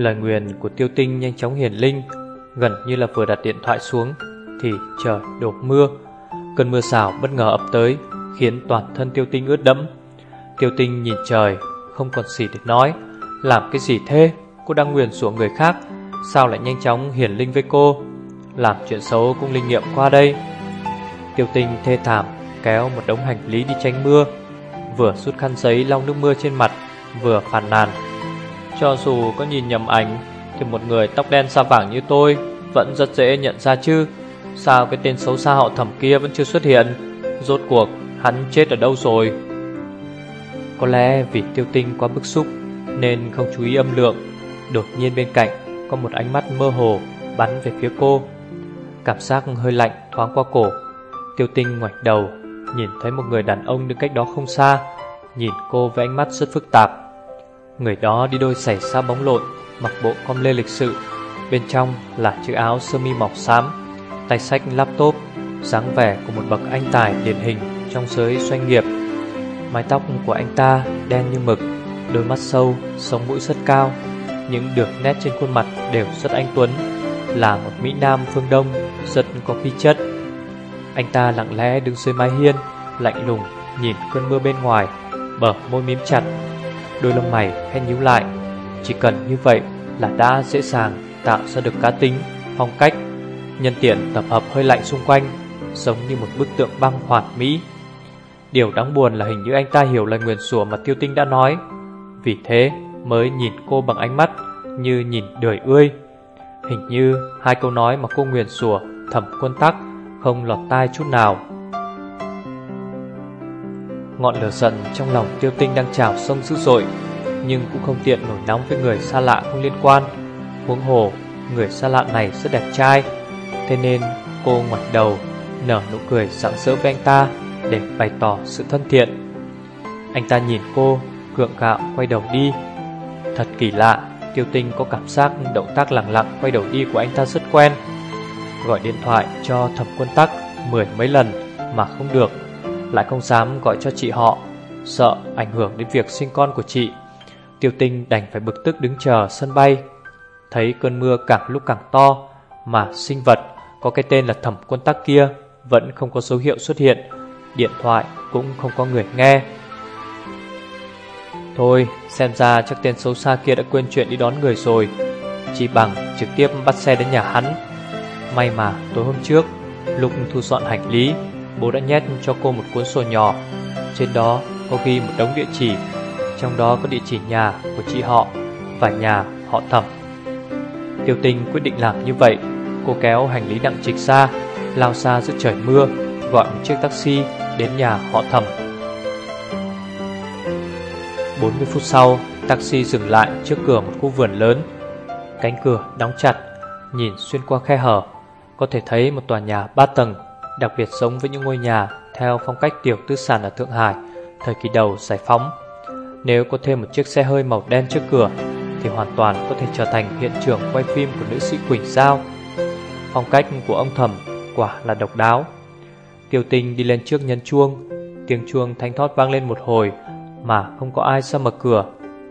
Lời nguyền của tiêu tinh nhanh chóng hiển linh, Gần như là vừa đặt điện thoại xuống, Thì trời đổ mưa. Cơn mưa xảo bất ngờ ập tới, Khiến toàn thân tiêu tinh ướt đẫm. Tiêu tinh nhìn trời, Không còn gì để nói. Làm cái gì thế? Cô đang nguyền sủa người khác, Sao lại nhanh chóng hiển linh với cô? Làm chuyện xấu cũng linh nghiệm qua đây. Tiêu tinh thê thảm, Kéo một đống hành lý đi tránh mưa. Vừa rút khăn giấy lau nước mưa trên mặt, Vừa phàn nàn cho dù có nhìn nhầm ảnh, Thì một người tóc đen da vàng như tôi Vẫn rất dễ nhận ra chứ. Sao cái tên xấu xa họ thẩm kia vẫn chưa xuất hiện? Rốt cuộc, hắn chết ở đâu rồi? Có lẽ vì tiêu tinh quá bức xúc, Nên không chú ý âm lượng. Đột nhiên bên cạnh Có một ánh mắt mơ hồ Bắn về phía cô. Cảm giác hơi lạnh thoáng qua cổ. Tiêu tinh ngoảnh đầu, Nhìn thấy một người đàn ông đứng cách đó không xa. Nhìn cô với ánh mắt rất phức tạp. Người đó đi đôi giày xa bóng lộn Mặc bộ com lê lịch sự. Bên trong là chiếc áo sơ mi mọc xám Tay sách laptop dáng vẻ của một bậc anh tài điển hình Trong giới doanh nghiệp. Mái tóc của anh ta đen như mực Đôi mắt sâu, sống mũi rất cao. Những đường nét trên khuôn mặt đều rất anh tuấn Là một Mỹ Nam phương Đông Rất có khí chất. Anh ta lặng lẽ đứng dưới mái hiên Lạnh lùng nhìn cơn mưa bên ngoài Bờ môi mím chặt. Đôi lông mày khẽ nhíu lại. Chỉ cần như vậy là đã dễ dàng Tạo ra được cá tính, phong cách Nhân tiện tập hợp hơi lạnh xung quanh Giống như một bức tượng băng hoàn mỹ. Điều đáng buồn là hình như anh ta hiểu lời nguyền sủa mà tiêu tinh đã nói. Vì thế mới nhìn cô bằng ánh mắt Như nhìn đời ươi. Hình như hai câu nói mà cô nguyền sủa Thẩm quân tắc Không lọt tai chút nào. Ngọn lửa giận trong lòng tiêu tinh đang trào sông dữ dội Nhưng cũng không tiện nổi nóng với người xa lạ không liên quan. Huống hồ, người xa lạ này rất đẹp trai Thế nên cô ngoảnh đầu Nở nụ cười sẵn sỡ với anh ta Để bày tỏ sự thân thiện. Anh ta nhìn cô cượng gạo quay đầu đi. Thật kỳ lạ Tiêu tinh có cảm giác động tác lặng lặng quay đầu đi của anh ta rất quen. Gọi điện thoại cho thẩm quân tắc Mười mấy lần mà không được lại không dám gọi cho chị họ, Sợ ảnh hưởng đến việc sinh con của chị. Tiêu tinh đành phải bực tức đứng chờ sân bay. Thấy cơn mưa càng lúc càng to Mà sinh vật có cái tên là thẩm quân tắc kia Vẫn không có dấu hiệu xuất hiện, Điện thoại cũng không có người nghe. Thôi, xem ra chắc tên xấu xa kia đã quên chuyện đi đón người rồi, Chỉ bằng trực tiếp bắt xe đến nhà hắn. May mà tối hôm trước, Lúc thu dọn hành lý Bố đã nhét cho cô một cuốn sổ nhỏ. Trên đó có ghi một đống địa chỉ, Trong đó có địa chỉ nhà của chị họ Và nhà họ thẩm. Tiêu tinh quyết định làm như vậy. Cô kéo hành lý nặng trịch xa Lao xa giữa trời mưa, Gọi một chiếc taxi đến nhà họ thẩm. 40 phút sau, Taxi dừng lại trước cửa một khu vườn lớn. Cánh cửa đóng chặt, Nhìn xuyên qua khe hở, Có thể thấy một tòa nhà ba tầng đặc biệt giống với những ngôi nhà theo phong cách tiểu tư sản ở Thượng Hải thời kỳ đầu giải phóng. Nếu có thêm một chiếc xe hơi màu đen trước cửa thì hoàn toàn có thể trở thành hiện trường quay phim của nữ sĩ Quỳnh Giao. Phong cách của ông thẩm quả là độc đáo. Tiêu Tinh đi lên trước nhấn chuông, tiếng chuông thanh thoát vang lên một hồi mà không có ai ra mở cửa.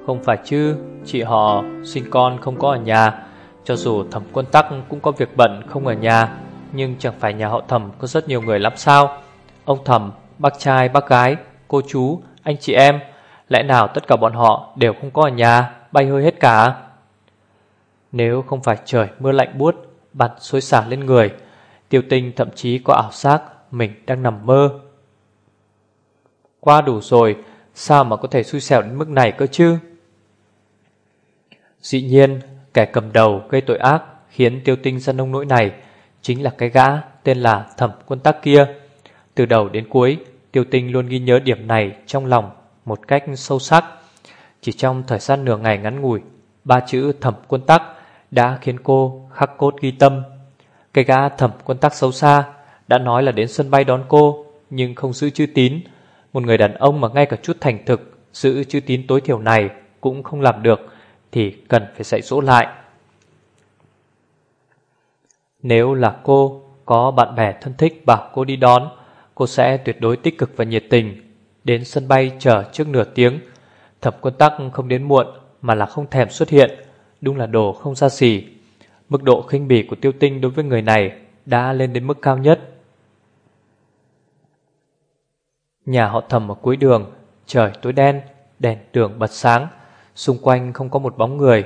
Không phải chứ, chị họ sinh con không có ở nhà, cho dù thẩm quân tắc cũng có việc bận không ở nhà nhưng chẳng phải nhà họ thẩm có rất nhiều người lắm sao? Ông thẩm, bác trai, bác gái, cô chú, anh chị em Lẽ nào tất cả bọn họ đều không có ở nhà Bay hơi hết cả? Nếu không phải trời mưa lạnh buốt bạt xối xả lên người Tiêu tinh thậm chí có ảo giác Mình đang nằm mơ. Qua đủ rồi Sao mà có thể xui xẻo đến mức này cơ chứ? Dĩ nhiên Kẻ cầm đầu gây tội ác Khiến tiêu tinh ra nông nỗi này Chính là cái gã tên là thẩm quân tắc kia Từ đầu đến cuối Tiêu tinh luôn ghi nhớ điểm này trong lòng Một cách sâu sắc Chỉ trong thời gian nửa ngày ngắn ngủi Ba chữ thẩm quân tắc đã khiến cô khắc cốt ghi tâm. Cái gã thẩm quân tắc xấu xa đã nói là đến sân bay đón cô, nhưng không giữ chữ tín. Một người đàn ông mà ngay cả chút thành thực, giữ chữ tín tối thiểu này cũng không làm được, thì cần phải dạy dỗ lại. Nếu là cô có bạn bè thân thích bảo cô đi đón, cô sẽ tuyệt đối tích cực và nhiệt tình. Đến sân bay chờ trước nửa tiếng, thẩm quân tắc không đến muộn mà là không thèm xuất hiện, đúng là đồ không xa xỉ. Mức độ khinh bỉ của tiêu tinh đối với người này đã lên đến mức cao nhất. Nhà họ thẩm ở cuối đường, trời tối đen, đèn đường bật sáng, xung quanh không có một bóng người.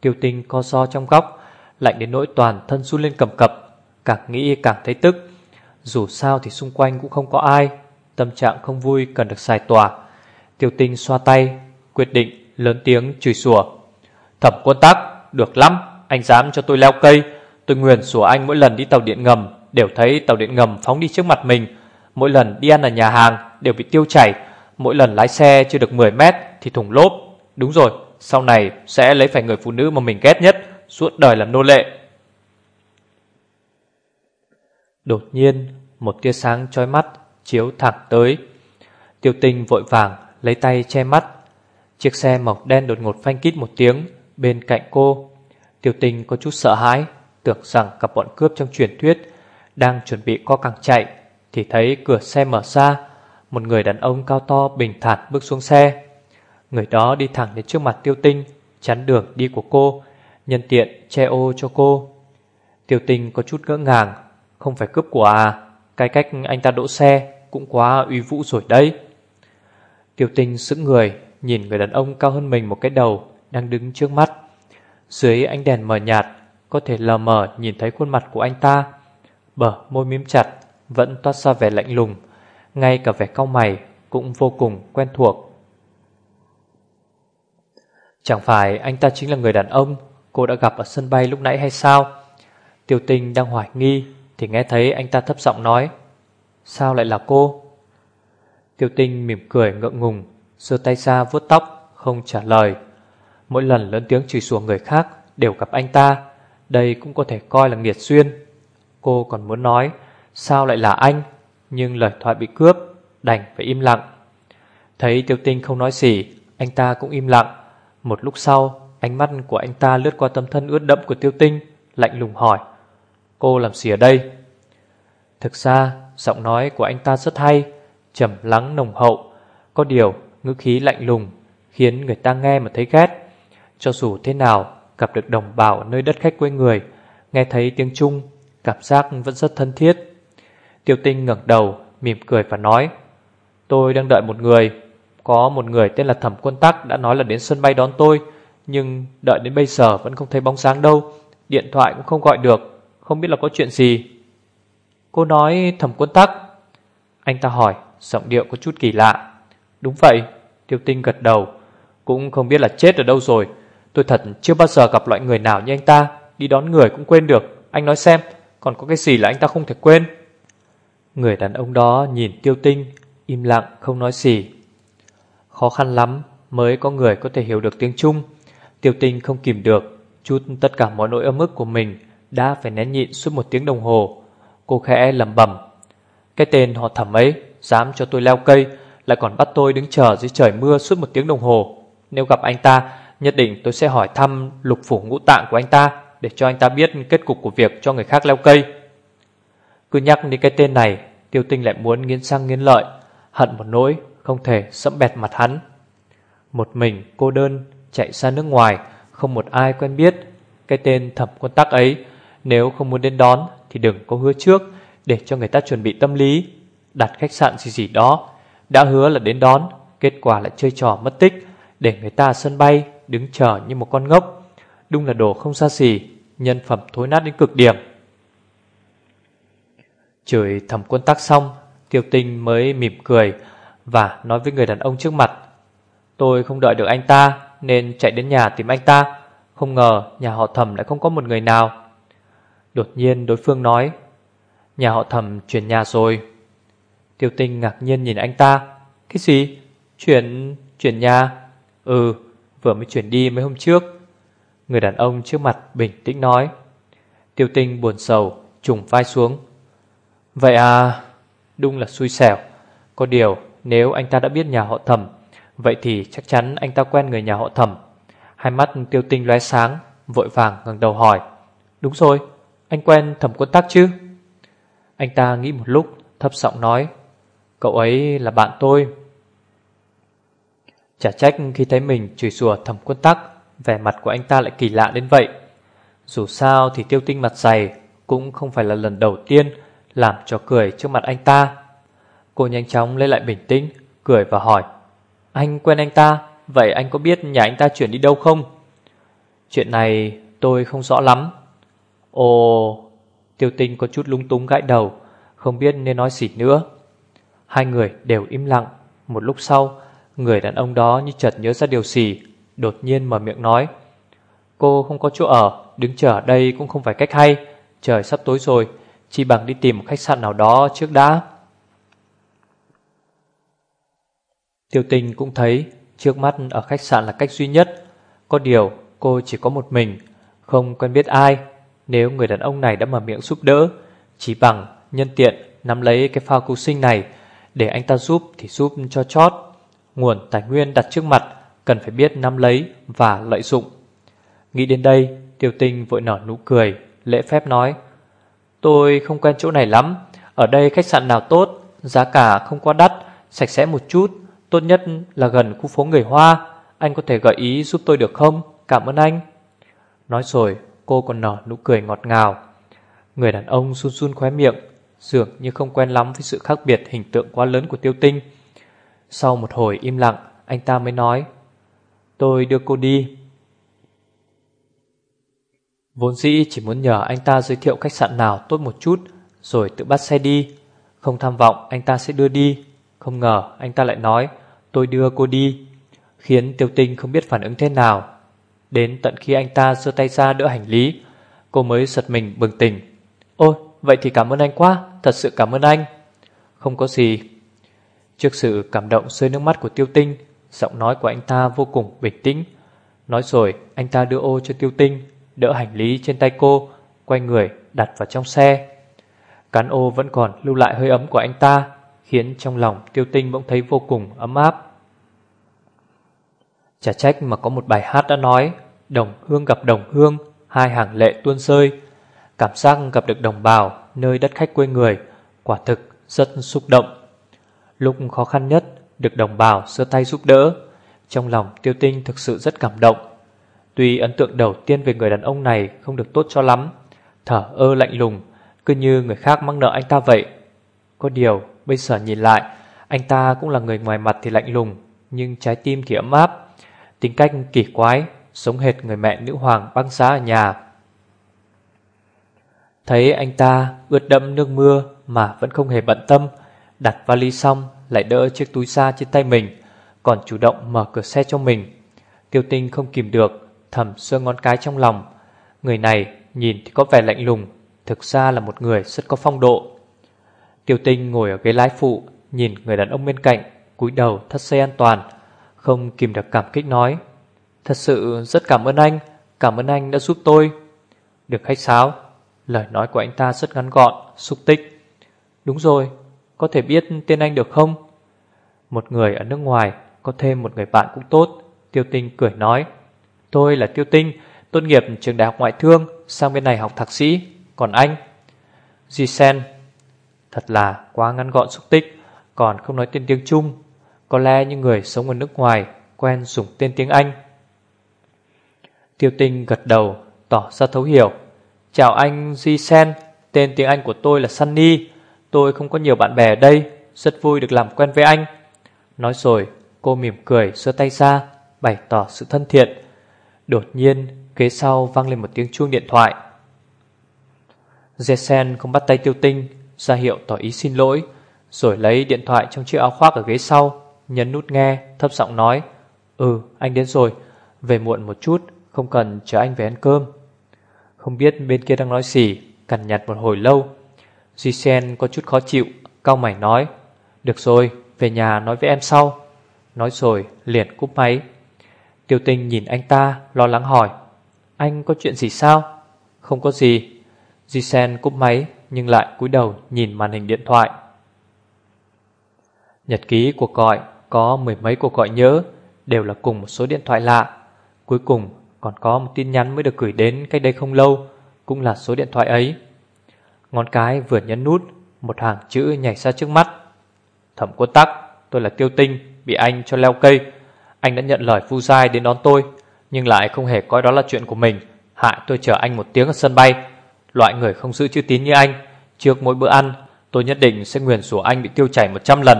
Tiêu tinh co so trong góc, lạnh đến nỗi toàn thân run lên cầm cập, càng nghĩ càng thấy tức. Dù sao thì xung quanh cũng không có ai, tâm trạng không vui cần được xài tỏa. Tiêu tinh xoa tay, quyết định lớn tiếng chửi sủa. Thẩm quân tắc, được lắm, anh dám cho tôi leo cây. Tôi nguyền sủa anh mỗi lần đi tàu điện ngầm, đều thấy tàu điện ngầm phóng đi trước mặt mình. Mỗi lần đi ăn ở nhà hàng, đều bị tiêu chảy. Mỗi lần lái xe chưa được 10 mét thì thủng lốp. Đúng rồi, sau này sẽ lấy phải người phụ nữ mà mình ghét nhất, suốt đời làm nô lệ. Đột nhiên, một tia sáng chói mắt chiếu thẳng tới. Tiêu tinh vội vàng lấy tay che mắt. Chiếc xe màu đen đột ngột phanh kít một tiếng bên cạnh cô. Tiêu tinh có chút sợ hãi, tưởng rằng cặp bọn cướp trong truyền thuyết đang chuẩn bị co cẳng chạy, thì thấy cửa xe mở ra, một người đàn ông cao to bình thản bước xuống xe. Người đó đi thẳng đến trước mặt tiêu tinh, chắn đường đi của cô, nhân tiện che ô cho cô. tiểu tình có chút ngỡ ngàng, không phải cướp của à, cái cách anh ta đỗ xe cũng quá uy vũ rồi đấy. tiểu tình sững người, nhìn người đàn ông cao hơn mình một cái đầu đang đứng trước mắt. Dưới ánh đèn mờ nhạt, có thể lờ mờ nhìn thấy khuôn mặt của anh ta. Bờ môi mím chặt, vẫn toát ra vẻ lạnh lùng, ngay cả vẻ cau mày cũng vô cùng quen thuộc. Chẳng phải anh ta chính là người đàn ông cô đã gặp ở sân bay lúc nãy hay sao? Tiêu tinh đang hoài nghi, thì nghe thấy anh ta thấp giọng nói, Sao lại là cô? Tiêu tinh mỉm cười ngượng ngùng, giơ tay ra vuốt tóc, Không trả lời. Mỗi lần lớn tiếng chửi sủa người khác Đều gặp anh ta, Đây cũng có thể coi là nghiệt xuyên Cô còn muốn nói, Sao lại là anh? Nhưng lời thoại bị cướp, Đành phải im lặng. Thấy tiêu tinh không nói gì, Anh ta cũng im lặng. Một lúc sau Ánh mắt của anh ta lướt qua tấm thân ướt đẫm của tiêu tinh, Lạnh lùng hỏi, Cô làm gì ở đây? Thực ra, giọng nói của anh ta rất hay, trầm lắng nồng hậu. Có điều, ngữ khí lạnh lùng Khiến người ta nghe mà thấy ghét. Cho dù thế nào, Gặp được đồng bào nơi đất khách quê người, Nghe thấy tiếng Trung, Cảm giác vẫn rất thân thiết. Tiêu tinh ngẩng đầu, mỉm cười và nói, Tôi đang đợi một người. Có một người tên là Thẩm Quân Tắc Đã nói là đến sân bay đón tôi. Nhưng đợi đến bây giờ vẫn không thấy bóng sáng đâu. Điện thoại cũng không gọi được. Không biết là có chuyện gì. Cô nói thẩm quân tắc. Anh ta hỏi, Giọng điệu có chút kỳ lạ. Đúng vậy, Tiêu tinh gật đầu. Cũng không biết là chết ở đâu rồi. Tôi thật chưa bao giờ gặp loại người nào như anh ta. Đi đón người cũng quên được. Anh nói xem, Còn có cái gì là anh ta không thể quên? Người đàn ông đó nhìn tiêu tinh, Im lặng, không nói gì. Khó khăn lắm Mới có người có thể hiểu được tiếng Trung. Tiêu tinh không kìm được Chút tất cả mọi nỗi ấm ức của mình đã phải nén nhịn suốt một tiếng đồng hồ. Cô khẽ lẩm bẩm, cái tên họ thẩm ấy dám cho tôi leo cây, lại còn bắt tôi đứng chờ dưới trời mưa suốt một tiếng đồng hồ. Nếu gặp anh ta, nhất định tôi sẽ hỏi thăm lục phủ ngũ tạng của anh ta để cho anh ta biết kết cục của việc cho người khác leo cây. Cứ nhắc đến cái tên này, tiêu tinh lại muốn nghiến răng nghiến lợi, hận một nỗi không thể sẫm bẹt mặt hắn. Một mình cô đơn chạy ra nước ngoài, không một ai quen biết. Cái tên thẩm quân tắc ấy nếu không muốn đến đón thì đừng có hứa trước để cho người ta chuẩn bị tâm lý. Đặt khách sạn gì gì đó, đã hứa là đến đón, kết quả lại chơi trò mất tích, để người ta sân bay đứng chờ như một con ngốc. Đúng là đồ không xa xỉ, nhân phẩm thối nát đến cực điểm. Chửi thẩm quân tắc xong, tiêu tinh mới mỉm cười và nói với người đàn ông trước mặt. Tôi không đợi được anh ta nên chạy đến nhà tìm anh ta. Không ngờ nhà họ thẩm lại không có một người nào. Đột nhiên đối phương nói Nhà họ thẩm chuyển nhà rồi. Tiêu tinh ngạc nhiên nhìn anh ta. Cái gì? Chuyển... chuyển nhà? Ừ, vừa mới chuyển đi mấy hôm trước. Người đàn ông trước mặt bình tĩnh nói. Tiêu tinh buồn sầu Trùng vai xuống. Vậy à Đúng là xui xẻo. Có điều nếu anh ta đã biết nhà họ thẩm Vậy thì chắc chắn anh ta quen người nhà họ thẩm. Hai mắt tiêu tinh lóe sáng, Vội vàng ngẩng đầu hỏi. Đúng rồi, Anh quen thẩm quân tắc chứ? Anh ta nghĩ một lúc, Thấp giọng nói. Cậu ấy là bạn tôi. Chả trách khi thấy mình chửi sủa thẩm quân tắc, Vẻ mặt của anh ta lại kỳ lạ đến vậy. Dù sao thì tiêu tinh mặt dày Cũng không phải là lần đầu tiên Làm cho cười trước mặt anh ta. Cô nhanh chóng lấy lại bình tĩnh, Cười và hỏi. Anh quen anh ta, Vậy anh có biết nhà anh ta chuyển đi đâu không? Chuyện này tôi không rõ lắm. Ồ, Tiêu tinh có chút lung túng gãi đầu, Không biết nên nói gì nữa. Hai người đều im lặng. Một lúc sau, Người đàn ông đó như chợt nhớ ra điều gì, Đột nhiên mở miệng nói, Cô không có chỗ ở, Đứng chờ ở đây cũng không phải cách hay, Trời sắp tối rồi Chỉ bằng đi tìm một khách sạn nào đó trước đã. Tiêu tình cũng thấy Trước mắt ở khách sạn là cách duy nhất. Có điều, cô chỉ có một mình, Không quen biết ai. Nếu người đàn ông này đã mở miệng giúp đỡ, Chỉ bằng nhân tiện Nắm lấy cái phao cứu sinh này Để anh ta giúp thì giúp cho chót. Nguồn tài nguyên đặt trước mặt Cần phải biết nắm lấy và lợi dụng. Nghĩ đến đây, Tiêu tinh vội nở nụ cười, Lễ phép nói, Tôi không quen chỗ này lắm. Ở đây khách sạn nào tốt, Giá cả không quá đắt, Sạch sẽ một chút. Tốt nhất là gần khu phố người Hoa. Anh có thể gợi ý giúp tôi được không? Cảm ơn anh. Nói rồi, cô còn nở nụ cười ngọt ngào. Người đàn ông run run khóe miệng, Dường như không quen lắm với sự khác biệt hình tượng quá lớn của tiêu tinh. Sau một hồi im lặng, Anh ta mới nói, Tôi đưa cô đi. Vốn dĩ chỉ muốn nhờ anh ta giới thiệu khách sạn nào tốt một chút, Rồi tự bắt xe đi. Không tham vọng, anh ta sẽ đưa đi. Không ngờ, anh ta lại nói Tôi đưa cô đi, Khiến tiêu tinh không biết phản ứng thế nào. Đến tận khi anh ta đưa tay ra đỡ hành lý, Cô mới giật mình bừng tỉnh. Ôi vậy thì cảm ơn anh quá, Thật sự cảm ơn anh. Không có gì. Trước sự cảm động rơi nước mắt của tiêu tinh, Giọng nói của anh ta vô cùng bình tĩnh. Nói rồi, anh ta đưa ô cho tiêu tinh, Đỡ hành lý trên tay cô, Quay người đặt vào trong xe. Cán ô vẫn còn lưu lại hơi ấm của anh ta, Khiến trong lòng tiêu tinh bỗng thấy vô cùng ấm áp. Chả trách mà có một bài hát đã nói, Đồng hương gặp đồng hương, Hai hàng lệ tuôn rơi Cảm giác gặp được đồng bào, Nơi đất khách quê người, Quả thực rất xúc động. Lúc khó khăn nhất, Được đồng bào sơ tay giúp đỡ. Trong lòng tiêu tinh thực sự rất cảm động. Tuy ấn tượng đầu tiên về người đàn ông này Không được tốt cho lắm, Thở ơ lạnh lùng, Cứ như người khác mắc nợ anh ta vậy. Có điều, bây giờ nhìn lại, Anh ta cũng là người ngoài mặt thì lạnh lùng, Nhưng trái tim thì ấm áp. Tính cách kỳ quái, Sống hệt người mẹ nữ hoàng băng giá ở nhà. Thấy anh ta ướt đẫm nước mưa Mà vẫn không hề bận tâm, Đặt vali xong lại đỡ chiếc túi xa trên tay mình, Còn chủ động mở cửa xe cho mình. Tiêu tinh không kìm được, Thầm sơ ngón cái trong lòng. Người này nhìn thì có vẻ lạnh lùng, Thực ra là một người rất có phong độ. Tiêu tinh ngồi ở ghế lái phụ, Nhìn người đàn ông bên cạnh, cúi đầu thắt xe an toàn. Không kìm được cảm kích nói Thật sự rất cảm ơn anh Cảm ơn anh đã giúp tôi. Được khách sáo. Lời nói của anh ta rất ngắn gọn, xúc tích. Đúng rồi, có thể biết tên anh được không? Một người ở nước ngoài Có thêm một người bạn cũng tốt Tiêu tinh cười nói Tôi là Tiêu tinh Tốt nghiệp trường đại học ngoại thương Sang bên này học thạc sĩ Còn anh? Jisen Thật là quá ngắn gọn xúc tích Còn không nói tên tiếng Trung. Có lẽ những người sống ở nước ngoài Quen dùng tên tiếng Anh. Tiêu tinh gật đầu Tỏ ra thấu hiểu. Chào anh Jisen, Tên tiếng Anh của tôi là Sunny. Tôi không có nhiều bạn bè ở đây Rất vui được làm quen với anh. Nói rồi cô mỉm cười giơ tay ra Bày tỏ sự thân thiện. Đột nhiên ghế sau vang lên một tiếng chuông điện thoại. Jesen không bắt tay tiêu tinh ra hiệu tỏ ý xin lỗi Rồi lấy điện thoại trong chiếc áo khoác ở ghế sau. Nhấn nút nghe, thấp giọng nói Ừ anh đến rồi, Về muộn một chút, Không cần chờ anh về ăn cơm Không biết bên kia đang nói gì, Cằn nhặt một hồi lâu Duy Sen có chút khó chịu Cao mày nói, Được rồi, về nhà nói với em sau Nói rồi liền cúp máy Tiêu tinh nhìn anh ta, lo lắng hỏi, Anh có chuyện gì sao? Không có gì. Jisen cúp máy, nhưng lại cúi đầu nhìn màn hình điện thoại. Nhật ký cuộc gọi có mười mấy cuộc gọi nhớ đều là cùng một số điện thoại lạ. Cuối cùng còn có một tin nhắn mới được gửi đến cách đây không lâu, cũng là số điện thoại ấy. Ngón cái vừa nhấn nút, một hàng chữ nhảy ra trước mắt. Thẩm quân tắc, tôi là tiêu tinh, bị anh cho leo cây. Anh đã nhận lời phu dai đến đón tôi, nhưng lại không hề coi đó là chuyện của mình. Hại tôi chờ anh một tiếng ở sân bay. Loại người không giữ chữ tín như anh, trước mỗi bữa ăn, tôi nhất định sẽ nguyền rủa anh bị tiêu chảy 100 lần.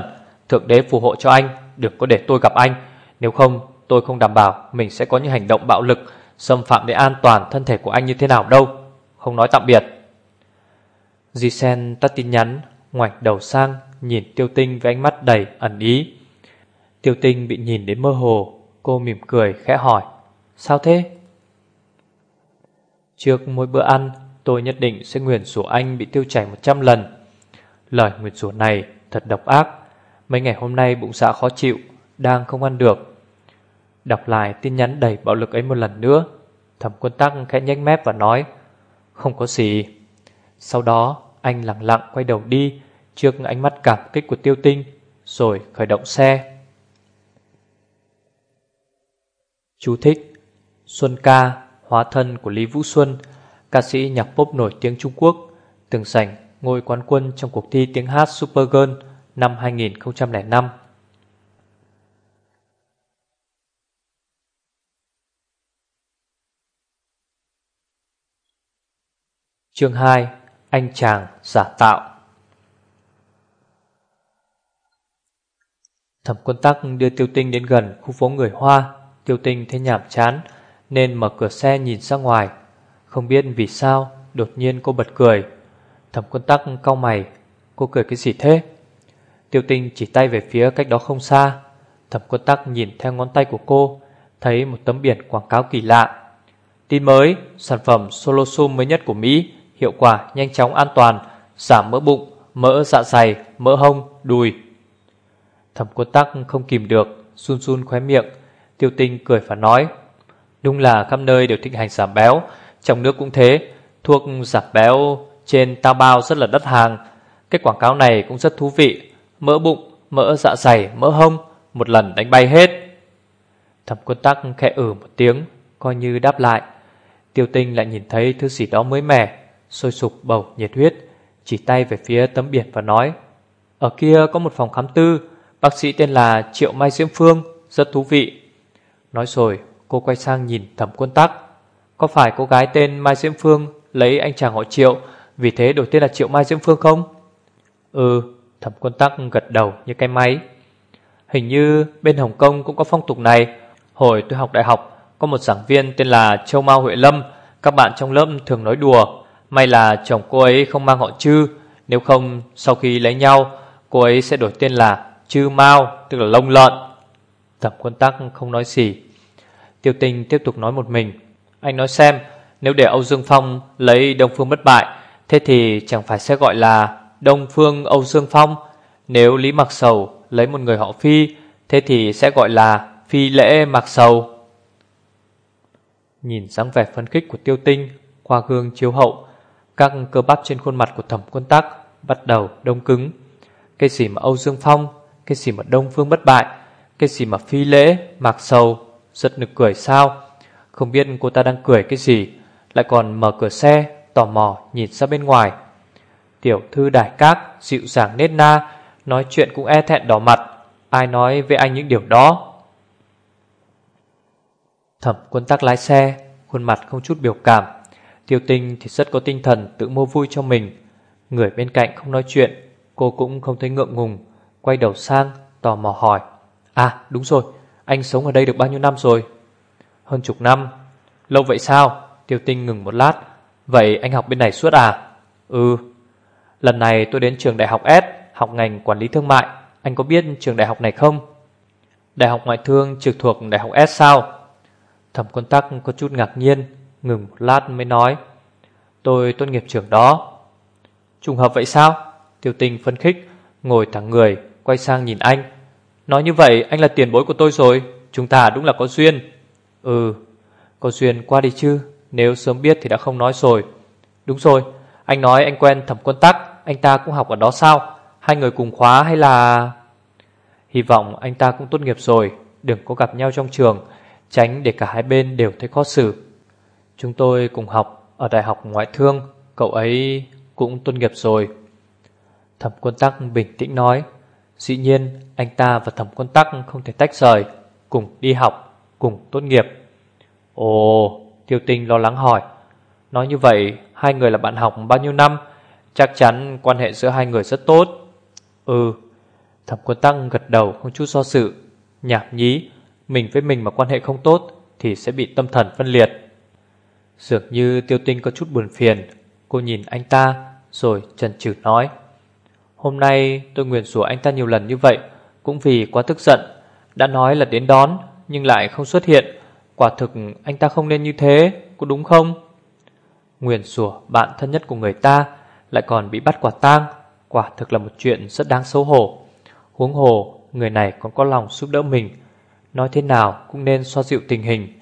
Thượng đế phù hộ cho anh, đừng có để tôi gặp anh. Nếu không, tôi không đảm bảo mình sẽ có những hành động bạo lực, xâm phạm đến an toàn thân thể của anh như thế nào đâu. Không nói tạm biệt. Jisen tắt tin nhắn, ngoảnh đầu sang, nhìn tiêu tinh với ánh mắt đầy ẩn ý. Tiêu tinh bị nhìn đến mơ hồ, cô mỉm cười khẽ hỏi. Sao thế? Trước mỗi bữa ăn, tôi nhất định sẽ nguyền rủa anh bị tiêu chảy 100 lần. Lời nguyền rủa này thật độc ác. Mấy ngày hôm nay bụng dạ khó chịu, đang không ăn được. Đọc lại tin nhắn đầy bạo lực ấy một lần nữa, thẩm quân tắc khẽ nhếch mép và nói, không có gì. Sau đó, anh lặng lặng quay đầu đi trước ánh mắt cảm kích của tiêu tinh, rồi khởi động xe. Chú thích Xuân ca, hóa thân của Lý Vũ Xuân, ca sĩ nhạc pop nổi tiếng Trung Quốc, từng giành ngôi quán quân trong cuộc thi tiếng hát Super Girl năm 2005. Chương 2 Anh chàng giả tạo. Thẩm quân tắc đưa tiêu tinh đến gần khu phố người Hoa. Tiêu tinh thấy nhảm chán, Nên mở cửa xe nhìn ra ngoài. Không biết vì sao, Đột nhiên cô bật cười. Thẩm quân tắc cau mày, Cô cười cái gì thế? Tiêu tinh chỉ tay về phía cách đó không xa. Thẩm quân tắc nhìn theo ngón tay của cô Thấy một tấm biển quảng cáo kỳ lạ. Tin mới Sản phẩm Solosum mới nhất của Mỹ Hiệu quả nhanh chóng an toàn Giảm mỡ bụng, mỡ dạ dày, mỡ hông, đùi. Thẩm quân tắc không kìm được Run run khóe miệng. Tiêu tinh cười và nói Đúng là khắp nơi đều thịnh hành giảm béo Trong nước cũng thế. Thuốc giảm béo trên tao bao rất là đắt hàng. Cái quảng cáo này cũng rất thú vị. Mỡ bụng, mỡ dạ dày, mỡ hông Một lần đánh bay hết. Thẩm quân tắc khẽ ử một tiếng Coi như đáp lại. Tiêu tinh lại nhìn thấy thứ gì đó mới mẻ Sôi sục bầu nhiệt huyết Chỉ tay về phía tấm biển và nói Ở kia có một phòng khám tư Bác sĩ tên là Triệu Mai Diễm Phương Rất thú vị. Nói rồi cô quay sang nhìn thẩm quân tắc. Có phải cô gái tên Mai Diễm Phương Lấy anh chàng họ Triệu Vì thế đổi tên là Triệu Mai Diễm Phương không? Ừ Thẩm quân tắc gật đầu như cái máy. Hình như bên Hồng Kông cũng có phong tục này. Hồi tôi học đại học, Có một giảng viên tên là Châu Mao Huệ Lâm. Các bạn trong lớp thường nói đùa, May là chồng cô ấy không mang họ Chư, Nếu không sau khi lấy nhau, Cô ấy sẽ đổi tên là Chư Mao, Tức là lông lợn. Thẩm quân tắc không nói gì. Tiêu tinh tiếp tục nói một mình, Anh nói xem, Nếu để Âu Dương Phong lấy Đông Phương bất bại, Thế thì chẳng phải sẽ gọi là Đông Phương, Âu Dương Phong. Nếu Lý Mặc Sầu lấy một người họ Phi, Thế thì sẽ gọi là Phi Lễ Mặc Sầu. Nhìn dáng vẻ phấn khích của tiêu tinh Qua gương chiếu hậu, Các cơ bắp trên khuôn mặt của thẩm quân tắc Bắt đầu đông cứng. Cái gì mà Âu Dương Phong, Cái gì mà Đông Phương bất bại, Cái gì mà Phi Lễ Mặc Sầu Rất nực cười sao? Không biết cô ta đang cười cái gì, Lại còn mở cửa xe, Tò mò nhìn ra bên ngoài. Tiểu thư đại các dịu dàng nết na, Nói chuyện cũng e thẹn đỏ mặt. Ai nói với anh những điều đó? Thẩm quân tắc lái xe, Khuôn mặt không chút biểu cảm. Tiêu tinh thì rất có tinh thần tự mua vui cho mình. Người bên cạnh không nói chuyện, Cô cũng không thấy ngượng ngùng, Quay đầu sang, tò mò hỏi. À đúng rồi, Anh sống ở đây được bao nhiêu năm rồi? Hơn chục năm. Lâu vậy sao? Tiêu tinh ngừng một lát. Vậy anh học bên này suốt à? Ừ Lần này tôi đến trường đại học S, Học ngành quản lý thương mại. Anh có biết trường đại học này không? Đại học ngoại thương trực thuộc đại học S sao? Thẩm quân tắc có chút ngạc nhiên, Ngừng một lát mới nói, Tôi tốt nghiệp trường đó. Trùng hợp vậy sao? Tiêu tinh phân khích, Ngồi thẳng người, Quay sang nhìn anh. Nói như vậy, anh là tiền bối của tôi rồi. Chúng ta đúng là có duyên. Ừ Có duyên qua đi chứ. Nếu sớm biết thì đã không nói rồi. Đúng rồi, Anh nói anh quen thẩm quân tắc. Anh ta cũng học ở đó sao? Hai người cùng khóa hay là? Hy vọng anh ta cũng tốt nghiệp rồi, Đừng có gặp nhau trong trường, Tránh để cả hai bên đều thấy khó xử. Chúng tôi cùng học Ở Đại học Ngoại thương, Cậu ấy cũng tốt nghiệp rồi. Thẩm quân tắc bình tĩnh nói, Dĩ nhiên, anh ta và thẩm quân tắc không thể tách rời, Cùng đi học, Cùng tốt nghiệp. Ồ, Tiêu tinh lo lắng hỏi, Nói như vậy, hai người là bạn học bao nhiêu năm? Chắc chắn quan hệ giữa hai người rất tốt. Ừ Thẩm quân tăng gật đầu không chút do sự Nhảm nhí, Mình với mình mà quan hệ không tốt Thì sẽ bị tâm thần phân liệt. Dường như tiêu tinh có chút buồn phiền. Cô nhìn anh ta, Rồi trần trừ nói. Hôm nay tôi nguyện rủa anh ta nhiều lần như vậy, Cũng vì quá tức giận. Đã nói là đến đón, Nhưng lại không xuất hiện. Quả thực anh ta không nên như thế, Có đúng không? Nguyền rủa bạn thân nhất của người ta lại còn bị bắt quả tang. Quả thực là một chuyện rất đáng xấu hổ. Huống hồ, người này còn có lòng giúp đỡ mình. Nói thế nào cũng nên xoa dịu tình hình.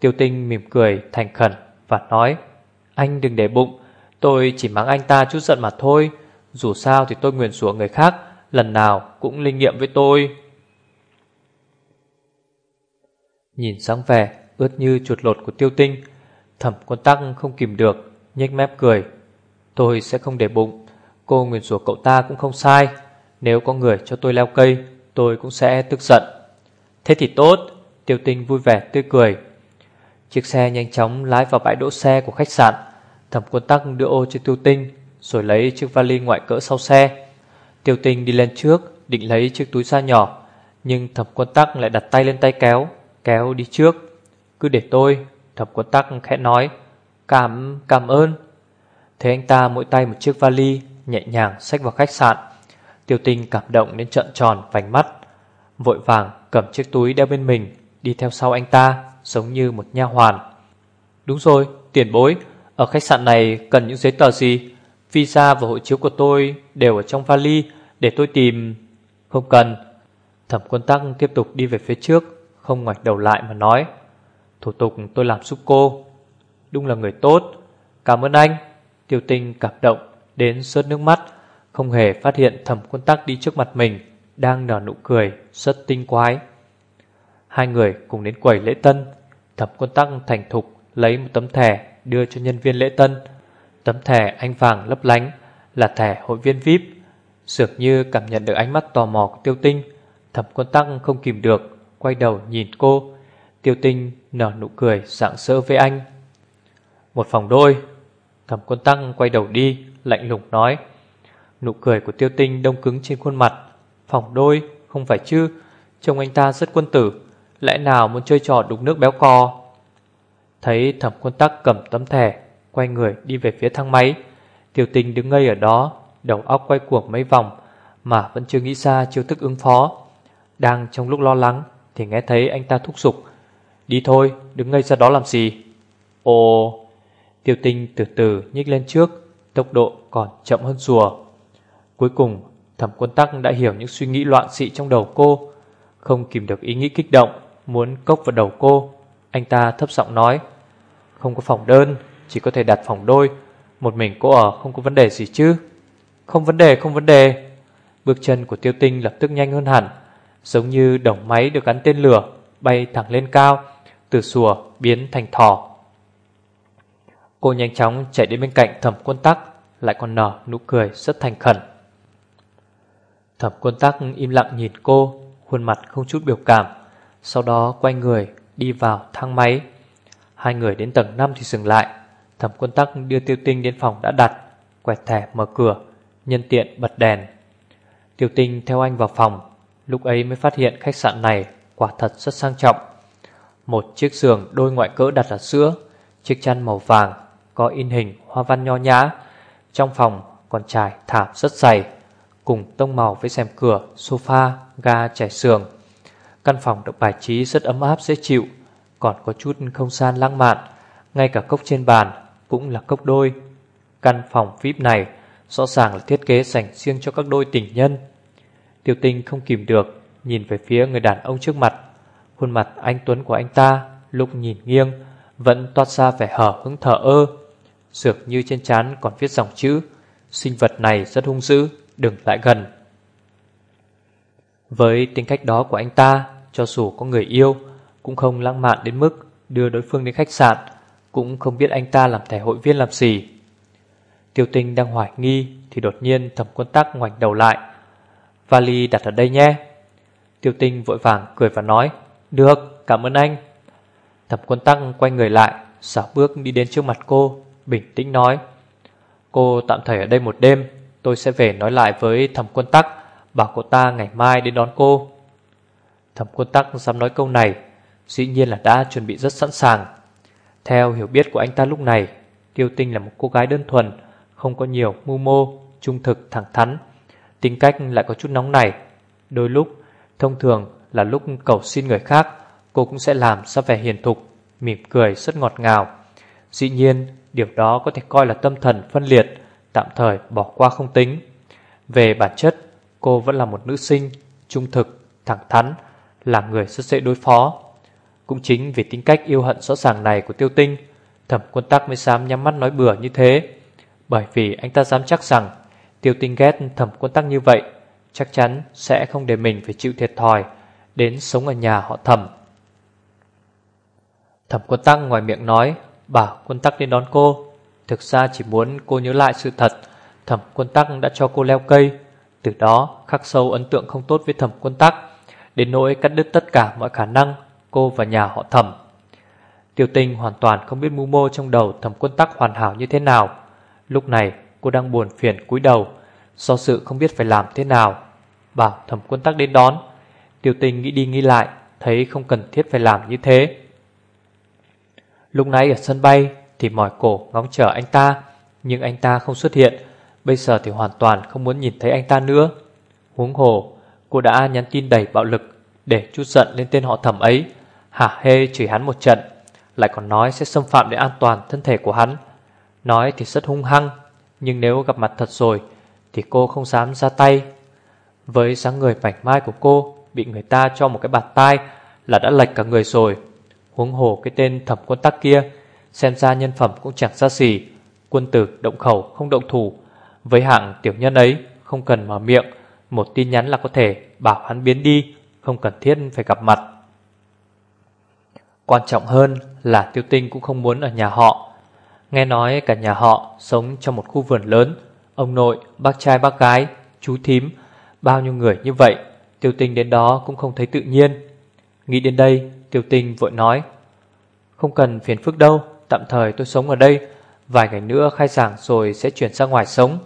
Tiêu tinh mỉm cười, thành khẩn Và nói, Anh đừng để bụng. Tôi chỉ mắng anh ta chút giận mà thôi. Dù sao thì tôi nguyền rủa người khác, Lần nào cũng linh nghiệm với tôi. Nhìn sáng vẻ ướt như chuột lột của tiêu tinh Thẩm quân tắc không kìm được, nhếch mép cười. Tôi sẽ không để bụng. Cô nguyền rủa cậu ta cũng không sai. Nếu có người cho tôi leo cây Tôi cũng sẽ tức giận. Thế thì tốt Tiêu tinh vui vẻ tươi cười. Chiếc xe nhanh chóng lái vào bãi đỗ xe của khách sạn. Thẩm quân tắc đưa ô cho tiêu tinh Rồi lấy chiếc vali ngoại cỡ sau xe. Tiêu tinh đi lên trước Định lấy chiếc túi da nhỏ Nhưng thẩm quân tắc lại đặt tay lên tay kéo Kéo đi trước. Cứ để tôi Thẩm quân tắc khẽ nói. Cảm, cảm ơn. Thế anh ta mỗi tay một chiếc vali Nhẹ nhàng xách vào khách sạn. Tiêu tinh cảm động đến trận tròn vành mắt. Vội vàng cầm chiếc túi đeo bên mình Đi theo sau anh ta Giống như một nha hoàn. Đúng rồi, tiền bối Ở khách sạn này cần những giấy tờ gì? Visa và hộ chiếu của tôi đều ở trong vali Để tôi tìm. Không cần. Thẩm quân tắc tiếp tục đi về phía trước Không ngoảnh đầu lại mà nói. Thủ tục tôi làm giúp cô. Đúng là người tốt. Cảm ơn anh. Tiêu tinh cảm động đến sớt nước mắt, Không hề phát hiện thẩm quân tắc đi trước mặt mình, Đang nở nụ cười Rất tinh quái. Hai người cùng đến quầy lễ tân Thẩm quân tắc thành thục Lấy một tấm thẻ đưa cho nhân viên lễ tân. Tấm thẻ anh vàng lấp lánh Là thẻ hội viên VIP Dường như cảm nhận được ánh mắt tò mò của tiêu tinh. Thẩm quân tắc không kìm được, Quay đầu nhìn cô. Tiêu tinh nở nụ cười sảng sỡ với anh. Một phòng đôi Thẩm quân tăng quay đầu đi Lạnh lùng nói Nụ cười của tiêu tinh đông cứng trên khuôn mặt. Phòng đôi không phải chứ? Trông anh ta rất quân tử Lẽ nào muốn chơi trò đục nước béo co? Thấy thẩm quân tắc cầm tấm thẻ Quay người đi về phía thang máy. Tiêu tinh đứng ngây ở đó Đầu óc quay cuồng mấy vòng Mà vẫn chưa nghĩ ra chiêu thức ứng phó. Đang trong lúc lo lắng Thì nghe thấy anh ta thúc giục Đi thôi, đứng ngây ra đó làm gì? Ồ Tiêu tinh từ từ nhích lên trước, Tốc độ còn chậm hơn rùa. Cuối cùng, thẩm quân tắc đã hiểu những suy nghĩ loạn xị trong đầu cô. Không kìm được ý nghĩ kích động, Muốn cốc vào đầu cô, Anh ta thấp giọng nói, Không có phòng đơn, Chỉ có thể đặt phòng đôi. Một mình cô ở không có vấn đề gì chứ? Không vấn đề, không vấn đề. Bước chân của tiêu tinh lập tức nhanh hơn hẳn, Giống như đồng máy được gắn tên lửa, Bay thẳng lên cao, Từ sùa biến thành thỏ. Cô nhanh chóng chạy đến bên cạnh thẩm quân tắc, Lại còn nở nụ cười rất thành khẩn. Thẩm quân tắc im lặng nhìn cô, Khuôn mặt không chút biểu cảm, Sau đó quay người đi vào thang máy. Hai người đến tầng 5 thì dừng lại. Thẩm quân tắc đưa tiêu tinh đến phòng đã đặt, Quẹt thẻ mở cửa, Nhân tiện bật đèn. Tiêu tinh theo anh vào phòng, Lúc ấy mới phát hiện khách sạn này Quả thật rất sang trọng. Một chiếc giường đôi ngoại cỡ đặt ở giữa, Chiếc chăn màu vàng có in hình hoa văn nho nhã. Trong phòng còn trải thảm rất dày, cùng tông màu với rèm cửa, sofa, ga trải sườn. Căn phòng được bài trí rất ấm áp dễ chịu, còn có chút không gian lãng mạn, ngay cả cốc trên bàn cũng là cốc đôi. Căn phòng VIP này rõ ràng là thiết kế dành riêng cho các đôi tình nhân. Tiêu tinh không kìm được, nhìn về phía người đàn ông trước mặt. Khuôn mặt anh Tuấn của anh ta lúc nhìn nghiêng Vẫn toát ra vẻ hở hứng thở ơ Dường như trên trán còn viết dòng chữ Sinh vật này rất hung dữ Đừng lại gần. Với tính cách đó của anh ta Cho dù có người yêu Cũng không lãng mạn đến mức Đưa đối phương đến khách sạn Cũng không biết anh ta làm thẻ hội viên làm gì. Tiêu tinh đang hoài nghi Thì đột nhiên thẩm quân tắc ngoảnh đầu lại. Vali đặt ở đây nhé. Tiêu tinh vội vàng cười và nói Được, cảm ơn anh. Thẩm quân tắc quay người lại xảo bước đi đến trước mặt cô. Bình tĩnh nói, Cô tạm thời ở đây một đêm, Tôi sẽ về nói lại với thẩm quân tắc, Bảo cô ta ngày mai đến đón cô. Thẩm quân tắc dám nói câu này, Dĩ nhiên là đã chuẩn bị rất sẵn sàng. Theo hiểu biết của anh ta lúc này Tiêu tinh là một cô gái đơn thuần, Không có nhiều mưu mô, Trung thực, thẳng thắn. Tính cách lại có chút nóng nảy. Đôi lúc, thông thường là lúc cầu xin người khác, Cô cũng sẽ làm ra vẻ hiền thục, Mỉm cười, rất ngọt ngào. Dĩ nhiên điều đó có thể coi là tâm thần phân liệt Tạm thời bỏ qua không tính. Về bản chất Cô vẫn là một nữ sinh Trung thực, thẳng thắn Là người rất dễ đối phó. Cũng chính vì tính cách yêu hận rõ ràng này của tiêu tinh Thẩm quân tắc mới dám nhắm mắt nói bừa như thế. Bởi vì anh ta dám chắc rằng Tiêu tinh ghét thẩm quân tắc như vậy Chắc chắn sẽ không để mình phải chịu thiệt thòi Đến sống ở nhà họ thẩm. Thẩm quân tắc ngoài miệng nói Bảo quân tắc đến đón cô. Thực ra chỉ muốn cô nhớ lại sự thật, Thẩm quân tắc đã cho cô leo cây. Từ đó, khắc sâu ấn tượng không tốt với thẩm quân tắc. Đến nỗi cắt đứt tất cả mọi khả năng, Cô và nhà họ thẩm. Tiêu tinh hoàn toàn không biết mưu mô trong đầu thẩm quân tắc hoàn hảo như thế nào. Lúc này, cô đang buồn phiền cúi đầu, Do sự không biết phải làm thế nào. Bảo thẩm quân tắc đến đón. Tiêu tinh nghĩ đi nghĩ lại, Thấy không cần thiết phải làm như thế. Lúc nãy ở sân bay Thì mỏi cổ ngóng chờ anh ta, Nhưng anh ta không xuất hiện. Bây giờ thì hoàn toàn không muốn nhìn thấy anh ta nữa. Huống hồ, Cô đã nhắn tin đầy bạo lực Để chút giận lên tên họ thẩm ấy. Hả hê, chửi hắn một trận. Lại còn nói sẽ xâm phạm đến an toàn thân thể của hắn. Nói thì rất hung hăng, Nhưng nếu gặp mặt thật rồi Thì cô không dám ra tay. Với dáng người mảnh mai của cô, Bị người ta cho một cái bạt tai Là đã lệch cả người rồi. Huống hồ cái tên thẩm quân tắc kia Xem ra nhân phẩm cũng chẳng xa xỉ Quân tử động khẩu không động thủ. Với hạng tiểu nhân ấy Không cần mở miệng Một tin nhắn là có thể bảo hắn biến đi Không cần thiết phải gặp mặt. Quan trọng hơn là tiêu tinh cũng không muốn ở nhà họ. Nghe nói cả nhà họ sống trong một khu vườn lớn Ông nội, bác trai bác gái, chú thím Bao nhiêu người như vậy Tiêu tinh đến đó cũng không thấy tự nhiên. Nghĩ đến đây Tiêu tinh vội nói, Không cần phiền phức đâu, Tạm thời tôi sống ở đây, Vài ngày nữa khai giảng rồi sẽ chuyển ra ngoài sống.